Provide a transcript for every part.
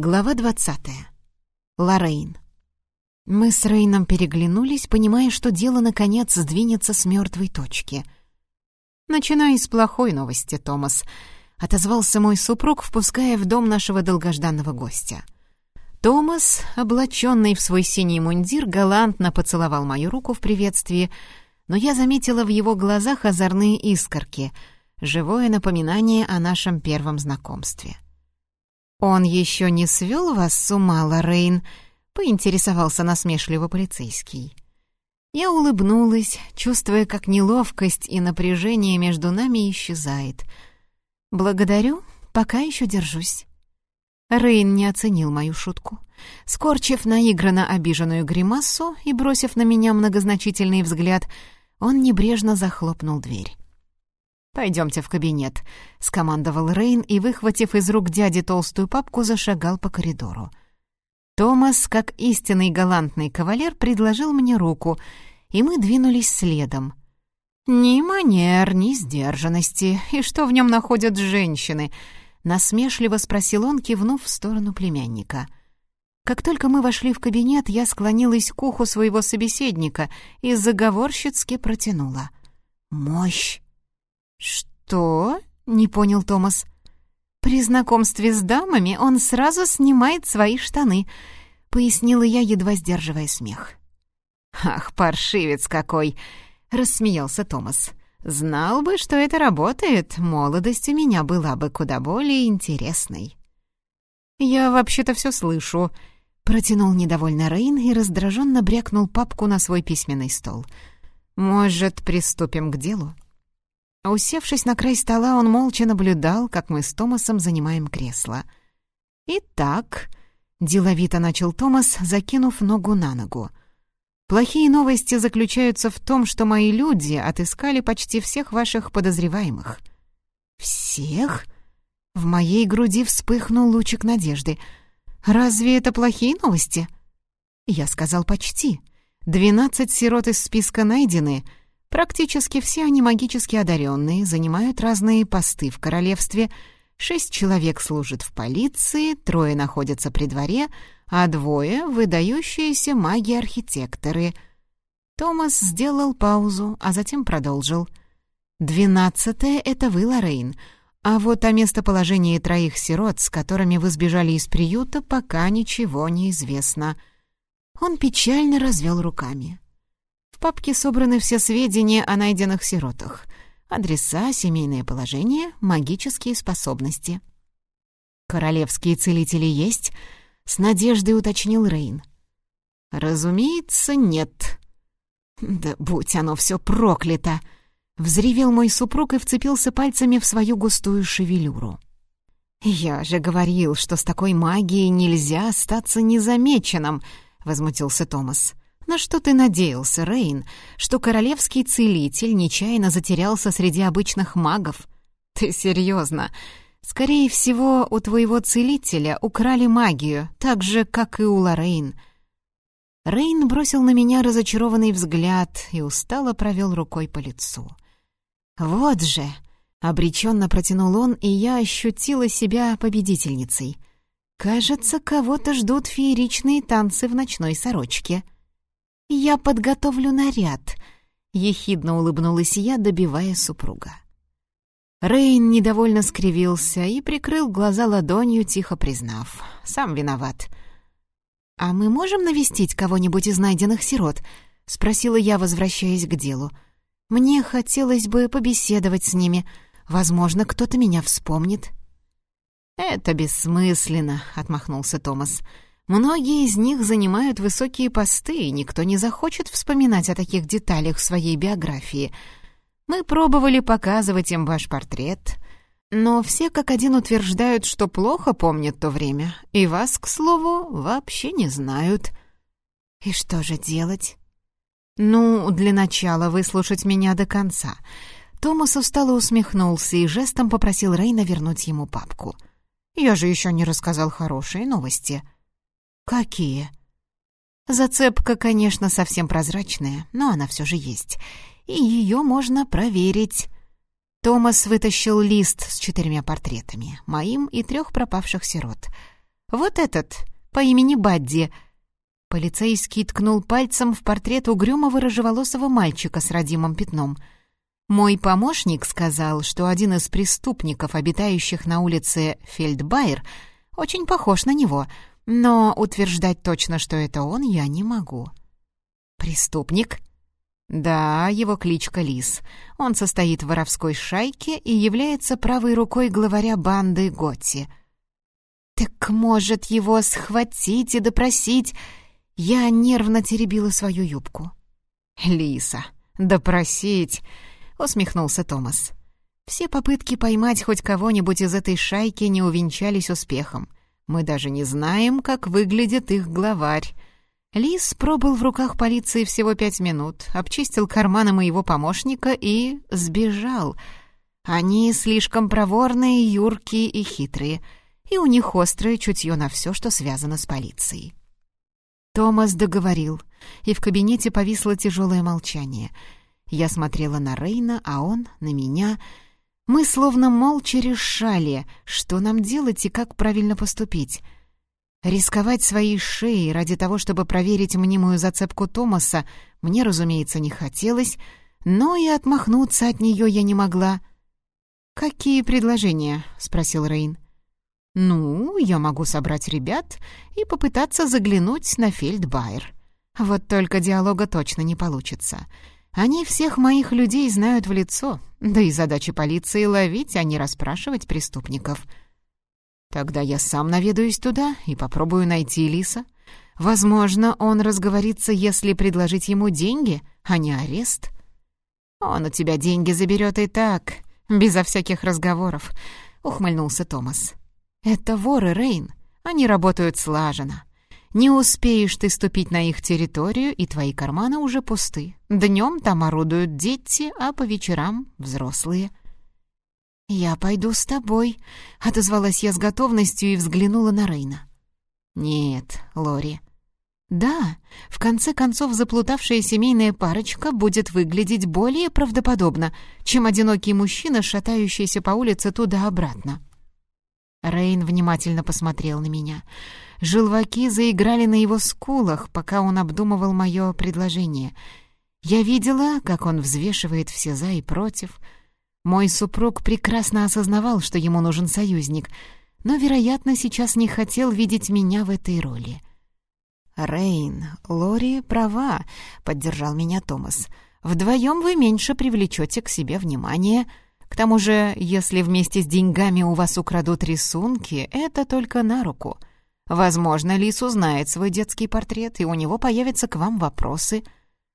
Глава двадцатая. Лоррейн. Мы с Рейном переглянулись, понимая, что дело, наконец, сдвинется с мертвой точки. «Начинай с плохой новости, Томас», — отозвался мой супруг, впуская в дом нашего долгожданного гостя. Томас, облаченный в свой синий мундир, галантно поцеловал мою руку в приветствии, но я заметила в его глазах озорные искорки, живое напоминание о нашем первом знакомстве. — «Он еще не свел вас с ума, Лоррейн?» — поинтересовался насмешливо полицейский. Я улыбнулась, чувствуя, как неловкость и напряжение между нами исчезает. «Благодарю, пока еще держусь». Рейн не оценил мою шутку. Скорчив наигранно обиженную гримасу и бросив на меня многозначительный взгляд, он небрежно захлопнул дверь. «Пойдемте в кабинет», — скомандовал Рейн и, выхватив из рук дяди толстую папку, зашагал по коридору. Томас, как истинный галантный кавалер, предложил мне руку, и мы двинулись следом. «Ни манер, ни сдержанности. И что в нем находят женщины?» — насмешливо спросил он, кивнув в сторону племянника. Как только мы вошли в кабинет, я склонилась к уху своего собеседника и заговорщицки протянула. «Мощь!» «Что?» — не понял Томас. «При знакомстве с дамами он сразу снимает свои штаны», — пояснила я, едва сдерживая смех. «Ах, паршивец какой!» — рассмеялся Томас. «Знал бы, что это работает, молодость у меня была бы куда более интересной». «Я вообще-то все слышу», — протянул недовольно Рейн и раздраженно брякнул папку на свой письменный стол. «Может, приступим к делу?» Усевшись на край стола, он молча наблюдал, как мы с Томасом занимаем кресло. «Итак», — деловито начал Томас, закинув ногу на ногу, «плохие новости заключаются в том, что мои люди отыскали почти всех ваших подозреваемых». «Всех?» В моей груди вспыхнул лучик надежды. «Разве это плохие новости?» Я сказал «почти». Двенадцать сирот из списка найдены — Практически все они магически одаренные, занимают разные посты в королевстве. Шесть человек служат в полиции, трое находятся при дворе, а двое — выдающиеся маги-архитекторы. Томас сделал паузу, а затем продолжил. «Двенадцатое — это вы, Лоррейн, а вот о местоположении троих сирот, с которыми вы сбежали из приюта, пока ничего не известно». Он печально развел руками. В папке собраны все сведения о найденных сиротах. Адреса, семейное положение, магические способности. «Королевские целители есть?» — с надеждой уточнил Рейн. «Разумеется, нет». «Да будь оно все проклято!» — взревел мой супруг и вцепился пальцами в свою густую шевелюру. «Я же говорил, что с такой магией нельзя остаться незамеченным», — возмутился Томас. На что ты надеялся, Рейн? Что королевский целитель нечаянно затерялся среди обычных магов? Ты серьезно? Скорее всего, у твоего целителя украли магию, так же, как и у Лорейн. Рейн бросил на меня разочарованный взгляд и устало провел рукой по лицу. «Вот же!» — обреченно протянул он, и я ощутила себя победительницей. «Кажется, кого-то ждут фееричные танцы в ночной сорочке». «Я подготовлю наряд», — ехидно улыбнулась я, добивая супруга. Рейн недовольно скривился и прикрыл глаза ладонью, тихо признав. «Сам виноват». «А мы можем навестить кого-нибудь из найденных сирот?» — спросила я, возвращаясь к делу. «Мне хотелось бы побеседовать с ними. Возможно, кто-то меня вспомнит». «Это бессмысленно», — отмахнулся Томас. «Томас». Многие из них занимают высокие посты, и никто не захочет вспоминать о таких деталях своей биографии. Мы пробовали показывать им ваш портрет, но все как один утверждают, что плохо помнят то время, и вас, к слову, вообще не знают. И что же делать? Ну, для начала выслушать меня до конца. Томас устало усмехнулся и жестом попросил Рейна вернуть ему папку. «Я же еще не рассказал хорошие новости». «Какие?» Зацепка, конечно, совсем прозрачная, но она все же есть. И ее можно проверить. Томас вытащил лист с четырьмя портретами, моим и трех пропавших сирот. Вот этот, по имени Бадди». Полицейский ткнул пальцем в портрет угрюмого рыжеволосого мальчика с родимым пятном. «Мой помощник сказал, что один из преступников, обитающих на улице Фельдбайер, очень похож на него, но утверждать точно, что это он, я не могу». «Преступник?» «Да, его кличка Лис. Он состоит в воровской шайке и является правой рукой главаря банды Готти». «Так может его схватить и допросить?» Я нервно теребила свою юбку. «Лиса, допросить!» — усмехнулся Томас. «Все попытки поймать хоть кого-нибудь из этой шайки не увенчались успехом. Мы даже не знаем, как выглядит их главарь. Лис пробыл в руках полиции всего пять минут, обчистил карманы моего помощника и сбежал. Они слишком проворные, юркие и хитрые, и у них острое чутье на все, что связано с полицией. Томас договорил, и в кабинете повисло тяжелое молчание. Я смотрела на Рейна, а он — на меня. Мы словно молча решали, что нам делать и как правильно поступить. Рисковать своей шеей ради того, чтобы проверить мнимую зацепку Томаса, мне, разумеется, не хотелось, но и отмахнуться от нее я не могла. «Какие предложения?» — спросил Рейн. «Ну, я могу собрать ребят и попытаться заглянуть на Фельдбайер. Вот только диалога точно не получится. Они всех моих людей знают в лицо, да и задача полиции — ловить, а не расспрашивать преступников. Тогда я сам наведаюсь туда и попробую найти Лиса. Возможно, он разговорится, если предложить ему деньги, а не арест. Он у тебя деньги заберет и так, безо всяких разговоров», — ухмыльнулся Томас. «Это воры, Рейн. Они работают слаженно. Не успеешь ты ступить на их территорию, и твои карманы уже пусты. Днем там орудуют дети, а по вечерам — взрослые». «Я пойду с тобой», — отозвалась я с готовностью и взглянула на Рейна. «Нет, Лори». «Да, в конце концов заплутавшая семейная парочка будет выглядеть более правдоподобно, чем одинокий мужчина, шатающийся по улице туда-обратно». Рейн внимательно посмотрел на меня. Желваки заиграли на его скулах, пока он обдумывал мое предложение. Я видела, как он взвешивает все «за» и «против». Мой супруг прекрасно осознавал, что ему нужен союзник, но, вероятно, сейчас не хотел видеть меня в этой роли. «Рейн, Лори права», — поддержал меня Томас. «Вдвоем вы меньше привлечете к себе внимание». К тому же, если вместе с деньгами у вас украдут рисунки, это только на руку. Возможно, Лис узнает свой детский портрет, и у него появятся к вам вопросы.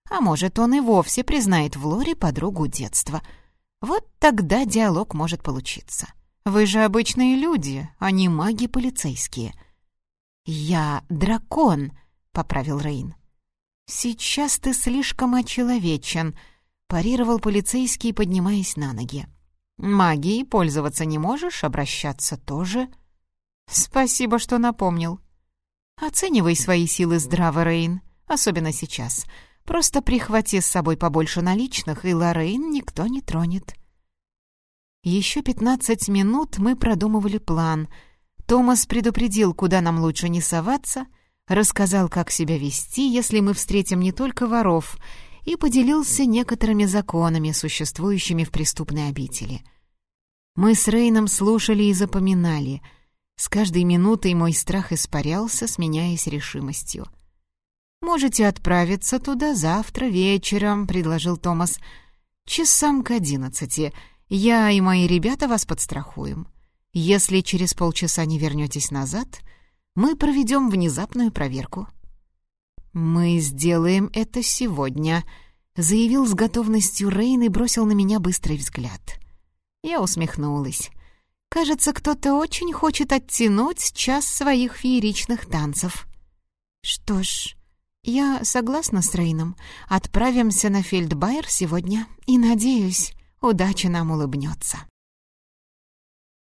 А может, он и вовсе признает в Лоре подругу детства. Вот тогда диалог может получиться. Вы же обычные люди, а не маги полицейские. «Я дракон», — поправил Рейн. «Сейчас ты слишком очеловечен», — парировал полицейский, поднимаясь на ноги. Магией пользоваться не можешь, обращаться тоже. Спасибо, что напомнил. Оценивай свои силы здраво, Рейн, особенно сейчас. Просто прихвати с собой побольше наличных, и Лоррейн никто не тронет. Еще пятнадцать минут мы продумывали план. Томас предупредил, куда нам лучше не соваться, рассказал, как себя вести, если мы встретим не только воров — и поделился некоторыми законами, существующими в преступной обители. Мы с Рейном слушали и запоминали. С каждой минутой мой страх испарялся, сменяясь решимостью. «Можете отправиться туда завтра вечером», — предложил Томас. «Часам к одиннадцати. Я и мои ребята вас подстрахуем. Если через полчаса не вернетесь назад, мы проведем внезапную проверку». «Мы сделаем это сегодня», — заявил с готовностью Рейн и бросил на меня быстрый взгляд. Я усмехнулась. «Кажется, кто-то очень хочет оттянуть час своих фееричных танцев». «Что ж, я согласна с Рейном. Отправимся на Фельдбайер сегодня и, надеюсь, удача нам улыбнется».